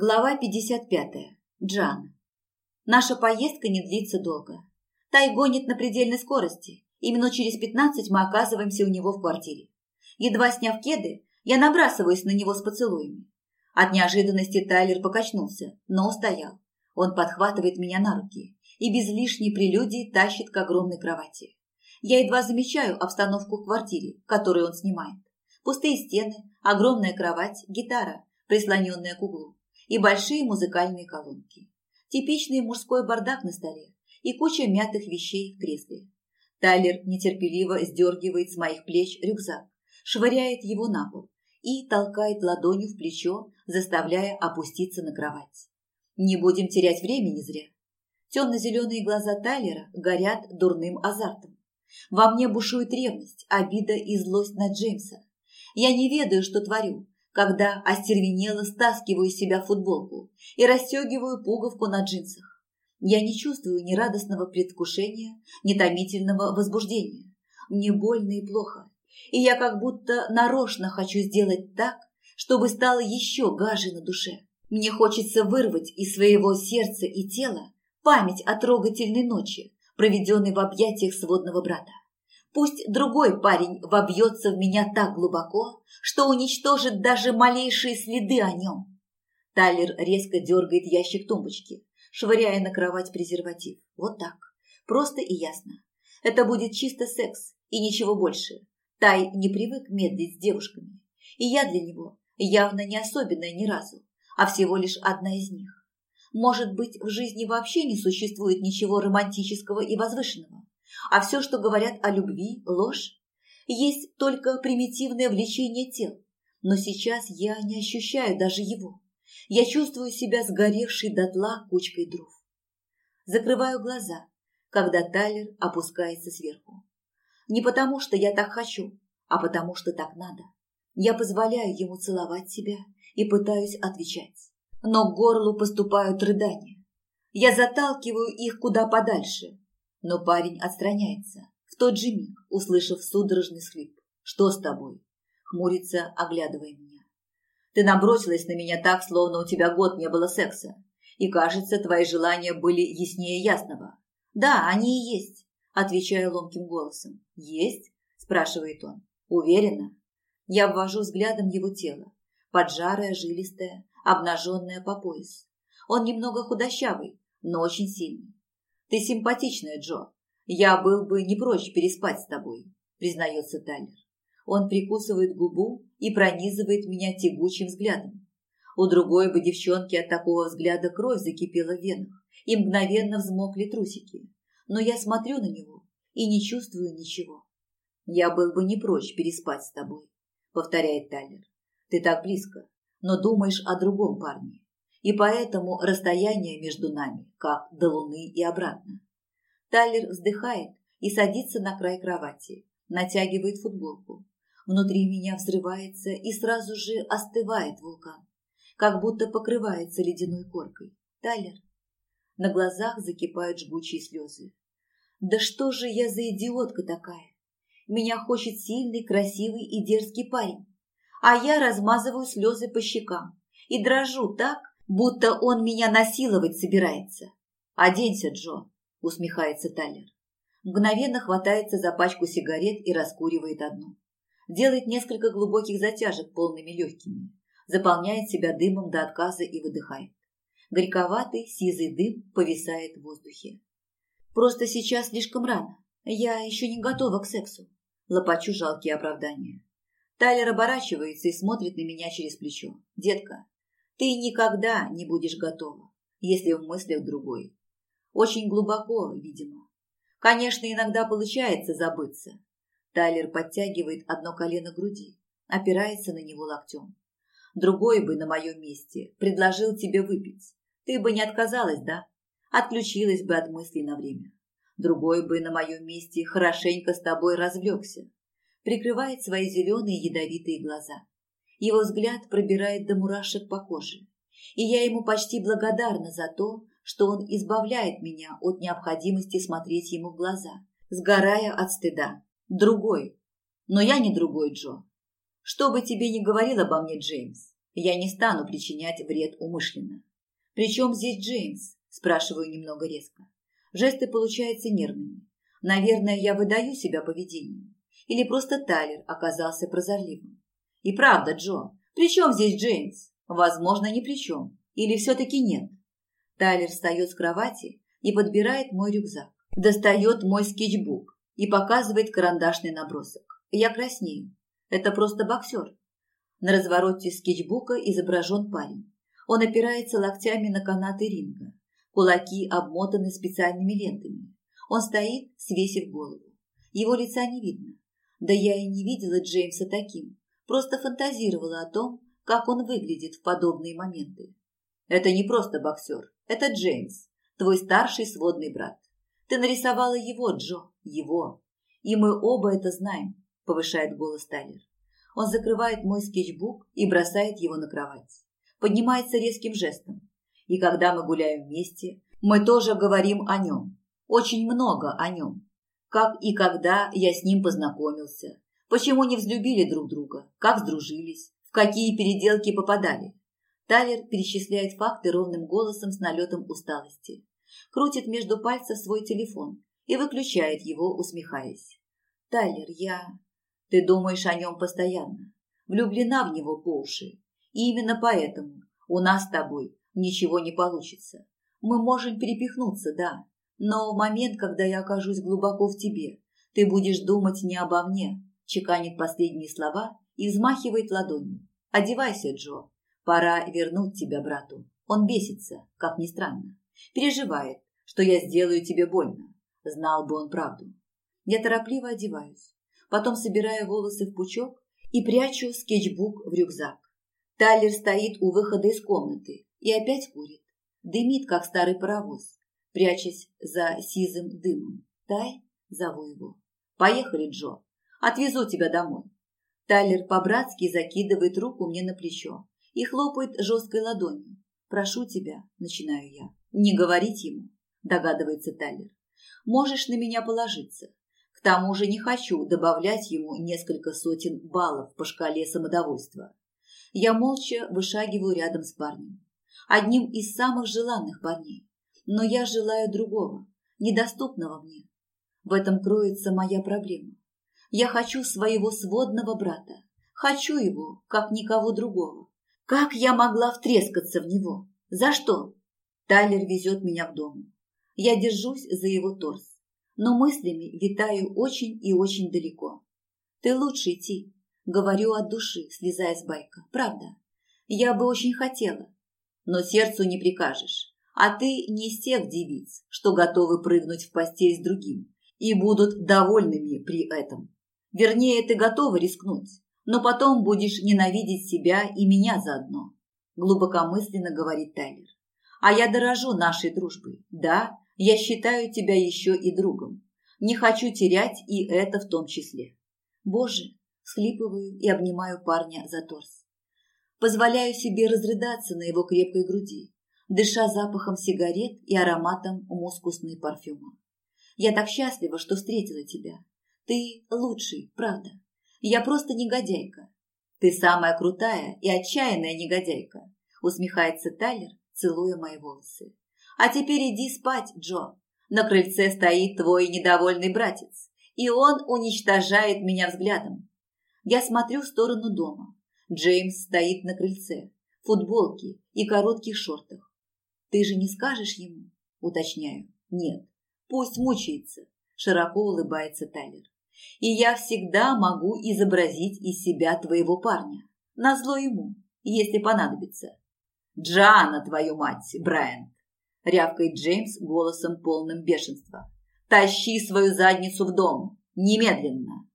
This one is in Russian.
Глава 55. Джан. Наша поездка не длится долго. Тай гонит на предельной скорости. Именно через 15 мы оказываемся у него в квартире. Едва сняв кеды, я набрасываюсь на него с поцелуями. От неожиданности Тайлер покачнулся, но устоял. Он подхватывает меня на руки и без лишней прелюдии тащит к огромной кровати. Я едва замечаю обстановку в квартире, которую он снимает. Пустые стены, огромная кровать, гитара, прислоненная к углу и большие музыкальные колонки. Типичный мужской бардак на столе и куча мятых вещей в кресле. Тайлер нетерпеливо сдергивает с моих плеч рюкзак, швыряет его на пол и толкает ладонью в плечо, заставляя опуститься на кровать. Не будем терять времени зря. Темно-зеленые глаза Тайлера горят дурным азартом. Во мне бушует ревность, обида и злость на Джеймса. Я не ведаю, что творю, когда остервенело стаскиваю из себя футболку и расстегиваю пуговку на джинсах. Я не чувствую ни радостного предвкушения, ни томительного возбуждения. Мне больно и плохо, и я как будто нарочно хочу сделать так, чтобы стало еще гаже на душе. Мне хочется вырвать из своего сердца и тела память о трогательной ночи, проведенной в объятиях сводного брата. Пусть другой парень вобьется в меня так глубоко, что уничтожит даже малейшие следы о нем. Тайлер резко дергает ящик тумбочки, швыряя на кровать презерватив. Вот так. Просто и ясно. Это будет чисто секс и ничего больше. Тай не привык медлить с девушками. И я для него явно не особенная ни разу, а всего лишь одна из них. Может быть, в жизни вообще не существует ничего романтического и возвышенного? А все, что говорят о любви, ложь. Есть только примитивное влечение тел. Но сейчас я не ощущаю даже его. Я чувствую себя сгоревшей дотла кучкой дров. Закрываю глаза, когда Тайлер опускается сверху. Не потому, что я так хочу, а потому, что так надо. Я позволяю ему целовать себя и пытаюсь отвечать. Но к горлу поступают рыдания. Я заталкиваю их куда подальше, но парень отстраняется. В тот же миг, услышав судорожный схлип. «Что с тобой?» Хмурится, оглядывая меня. «Ты набросилась на меня так, словно у тебя год не было секса. И, кажется, твои желания были яснее ясного». «Да, они и есть», – отвечаю ломким голосом. «Есть?» – спрашивает он. «Уверена?» Я обвожу взглядом его тело. Поджарое, жилистое, обнаженное по пояс. Он немного худощавый, но очень сильный. «Ты симпатичная, Джо. Я был бы не прочь переспать с тобой», – признается Тайлер. Он прикусывает губу и пронизывает меня тягучим взглядом. У другой бы девчонки от такого взгляда кровь закипела в венах, и мгновенно взмокли трусики. Но я смотрю на него и не чувствую ничего. «Я был бы не прочь переспать с тобой», – повторяет Тайлер. «Ты так близко, но думаешь о другом парне и поэтому расстояние между нами, как до Луны и обратно. Тайлер вздыхает и садится на край кровати, натягивает футболку. Внутри меня взрывается и сразу же остывает вулкан, как будто покрывается ледяной коркой. Тайлер. На глазах закипают жгучие слезы. Да что же я за идиотка такая? Меня хочет сильный, красивый и дерзкий парень. А я размазываю слезы по щекам и дрожу так, будто он меня насиловать собирается. «Оденься, Джо», – усмехается Тайлер. Мгновенно хватается за пачку сигарет и раскуривает одну. Делает несколько глубоких затяжек полными легкими. Заполняет себя дымом до отказа и выдыхает. Горьковатый сизый дым повисает в воздухе. «Просто сейчас слишком рано. Я еще не готова к сексу», – лопачу жалкие оправдания. Тайлер оборачивается и смотрит на меня через плечо. «Детка, ты никогда не будешь готова, если в мыслях другой. Очень глубоко, видимо. Конечно, иногда получается забыться. Тайлер подтягивает одно колено груди, опирается на него локтем. Другой бы на моем месте предложил тебе выпить. Ты бы не отказалась, да? Отключилась бы от мыслей на время. Другой бы на моем месте хорошенько с тобой развлекся. Прикрывает свои зеленые ядовитые глаза. Его взгляд пробирает до мурашек по коже. И я ему почти благодарна за то, что он избавляет меня от необходимости смотреть ему в глаза, сгорая от стыда. Другой. Но я не другой, Джо. Что бы тебе ни говорил обо мне Джеймс, я не стану причинять вред умышленно. «Причем здесь Джеймс?» – спрашиваю немного резко. Жесты получаются нервными. Наверное, я выдаю себя поведением. Или просто Тайлер оказался прозорливым. И правда, Джо, при чем здесь Джеймс? Возможно, ни при чем. Или все-таки нет? Тайлер встает с кровати и подбирает мой рюкзак. Достает мой скетчбук и показывает карандашный набросок. Я краснею. Это просто боксер. На развороте скетчбука изображен парень. Он опирается локтями на канаты ринга. Кулаки обмотаны специальными лентами. Он стоит, свесив голову. Его лица не видно. Да я и не видела Джеймса таким. Просто фантазировала о том, как он выглядит в подобные моменты. Это не просто боксер, это Джеймс, твой старший сводный брат. Ты нарисовала его, Джо, его. И мы оба это знаем, повышает голос Тайлер. Он закрывает мой скетчбук и бросает его на кровать. Поднимается резким жестом. И когда мы гуляем вместе, мы тоже говорим о нем. Очень много о нем. Как и когда я с ним познакомился, Почему не взлюбили друг друга? Как сдружились? В какие переделки попадали? Тайлер перечисляет факты ровным голосом с налетом усталости. Крутит между пальцев свой телефон и выключает его, усмехаясь. «Тайлер, я...» «Ты думаешь о нем постоянно. Влюблена в него по уши. И именно поэтому у нас с тобой ничего не получится. Мы можем перепихнуться, да, но в момент, когда я окажусь глубоко в тебе, ты будешь думать не обо мне, чеканит последние слова и взмахивает ладонью. «Одевайся, Джо. Пора вернуть тебя брату. Он бесится, как ни странно. Переживает, что я сделаю тебе больно. Знал бы он правду. Я торопливо одеваюсь. Потом собираю волосы в пучок и прячу скетчбук в рюкзак. Тайлер стоит у выхода из комнаты и опять курит. Дымит, как старый паровоз, прячась за сизым дымом. Тай, зову его. «Поехали, Джо!» Отвезу тебя домой». Тайлер по-братски закидывает руку мне на плечо и хлопает жесткой ладонью. «Прошу тебя», – начинаю я. «Не говорить ему», – догадывается Тайлер. «Можешь на меня положиться. К тому же не хочу добавлять ему несколько сотен баллов по шкале самодовольства. Я молча вышагиваю рядом с парнем. Одним из самых желанных парней. Но я желаю другого, недоступного мне. В этом кроется моя проблема. Я хочу своего сводного брата. Хочу его, как никого другого. Как я могла втрескаться в него? За что? Тайлер везет меня к дому. Я держусь за его торс, но мыслями витаю очень и очень далеко. Ты лучше идти, говорю от души, слезая с байка. Правда, я бы очень хотела, но сердцу не прикажешь. А ты не из тех девиц, что готовы прыгнуть в постель с другим и будут довольными при этом. Вернее, ты готова рискнуть, но потом будешь ненавидеть себя и меня заодно», – глубокомысленно говорит Тайлер. «А я дорожу нашей дружбой. Да, я считаю тебя еще и другом. Не хочу терять и это в том числе». «Боже!» – схлипываю и обнимаю парня за торс. Позволяю себе разрыдаться на его крепкой груди, дыша запахом сигарет и ароматом мускусной парфюма. «Я так счастлива, что встретила тебя. Ты лучший, правда. Я просто негодяйка. Ты самая крутая и отчаянная негодяйка, усмехается Тайлер, целуя мои волосы. А теперь иди спать, Джо. На крыльце стоит твой недовольный братец, и он уничтожает меня взглядом. Я смотрю в сторону дома. Джеймс стоит на крыльце, в футболке и коротких шортах. Ты же не скажешь ему? Уточняю. Нет. Пусть мучается. Широко улыбается Тайлер и я всегда могу изобразить из себя твоего парня. Назло ему, если понадобится. Джана, твою мать, Брайан. – рявкает Джеймс голосом полным бешенства. «Тащи свою задницу в дом! Немедленно!»